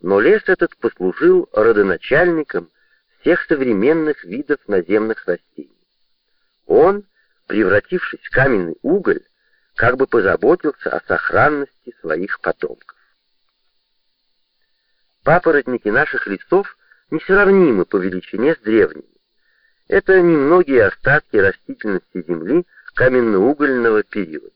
но лес этот послужил родоначальником всех современных видов наземных растений. Он, превратившись в каменный уголь, как бы позаботился о сохранности своих потомков. Папоротники наших лесов несравнимы по величине с древними. Это немногие остатки растительности Земли каменно-угольного периода.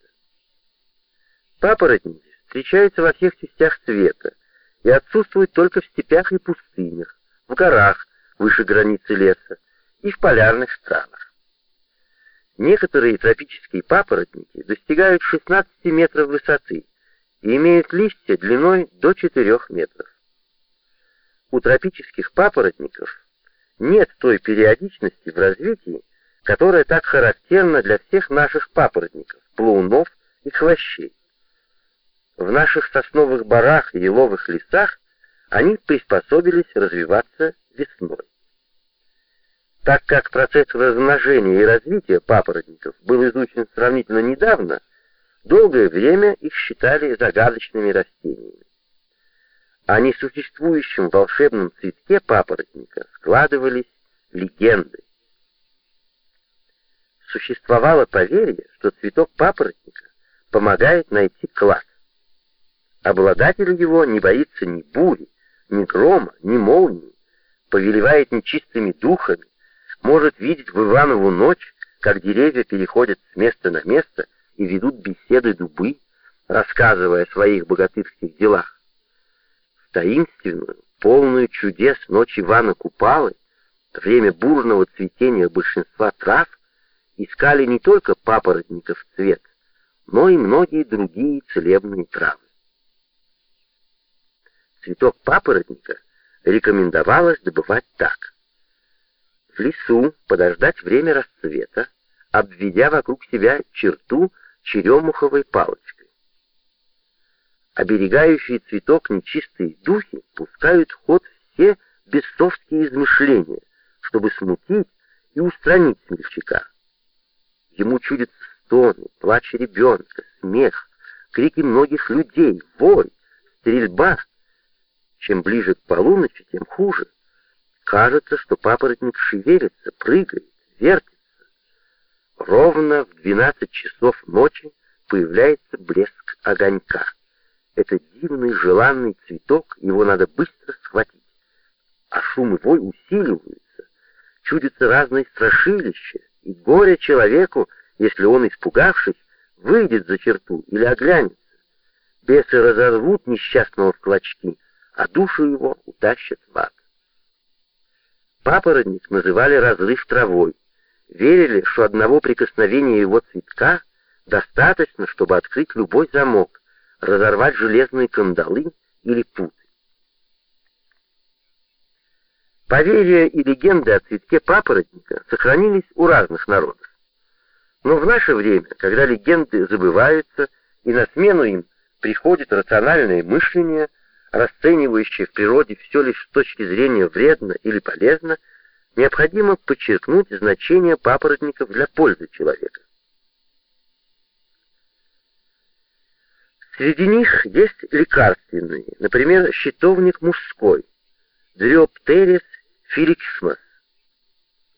Папоротники встречаются во всех частях света и отсутствуют только в степях и пустынях, в горах выше границы леса и в полярных странах. Некоторые тропические папоротники достигают 16 метров высоты и имеют листья длиной до 4 метров. У тропических папоротников нет той периодичности в развитии, которая так характерна для всех наших папоротников, плаунов и хвощей. В наших сосновых барах и еловых лесах они приспособились развиваться весной. Так как процесс размножения и развития папоротников был изучен сравнительно недавно, долгое время их считали загадочными растениями. О несуществующем волшебном цветке папоротника складывались легенды. Существовало поверье, что цветок папоротника помогает найти клад. Обладатель его не боится ни бури, ни грома, ни молнии, повелевает нечистыми духами, может видеть в Иванову ночь, как деревья переходят с места на место и ведут беседы дубы, рассказывая о своих богатырских делах. В таинственную, полную чудес ночь Ивана Купалы, время бурного цветения большинства трав, искали не только папоротников цвет, но и многие другие целебные травы. Цветок папоротника рекомендовалось добывать так в лесу подождать время расцвета, обведя вокруг себя черту черемуховой палочкой. Оберегающие цветок нечистые духи пускают в ход все бесовские измышления, чтобы смутить и устранить смельчака. Ему чудятся стоны, плач ребенка, смех, крики многих людей, вой, стрельба. Чем ближе к полуночи, тем хуже. Кажется, что папоротник шевелится, прыгает, вертится. Ровно в 12 часов ночи появляется блеск огонька. Это дивный желанный цветок, его надо быстро схватить. А шум и вой усиливаются, чудится разные страшилища, и горе человеку, если он, испугавшись, выйдет за черту или оглянется. Бесы разорвут несчастного в клочки, а душу его утащат в ад. Папоротник называли разрыв травой. Верили, что одного прикосновения его цветка достаточно, чтобы открыть любой замок, разорвать железные кандалы или путы. Поверья и легенды о цветке папоротника сохранились у разных народов. Но в наше время, когда легенды забываются и на смену им приходит рациональное мышление – расценивающее в природе все лишь с точки зрения вредно или полезно, необходимо подчеркнуть значение папоротников для пользы человека. Среди них есть лекарственные, например, щитовник мужской, Дриоптерис филиксмас.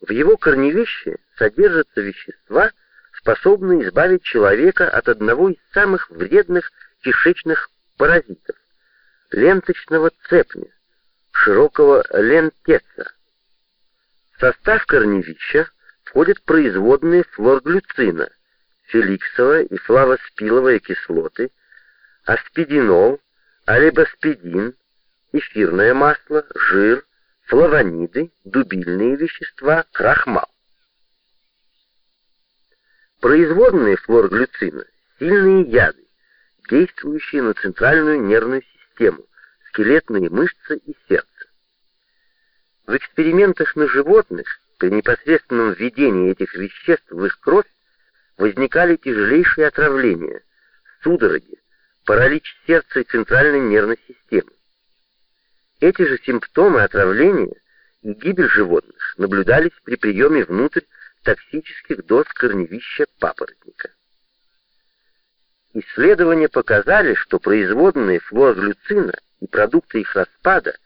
В его корневище содержатся вещества, способные избавить человека от одного из самых вредных кишечных паразитов ленточного цепня, широкого лентеца. В состав корневища входят производные флорглюцина, феликсовая и флавоспиловая кислоты, аспидинол, алибаспидин, эфирное масло, жир, флавониды, дубильные вещества, крахмал. Производные флорглюцина – сильные яды, действующие на центральную нервную систему систему, скелетные мышцы и сердце. В экспериментах на животных при непосредственном введении этих веществ в их кровь возникали тяжелейшие отравления, судороги, паралич сердца и центральной нервной системы. Эти же симптомы отравления и гибель животных наблюдались при приеме внутрь токсических доз корневища папоротника. Исследования показали, что производные флуорглюцина и продукты их распада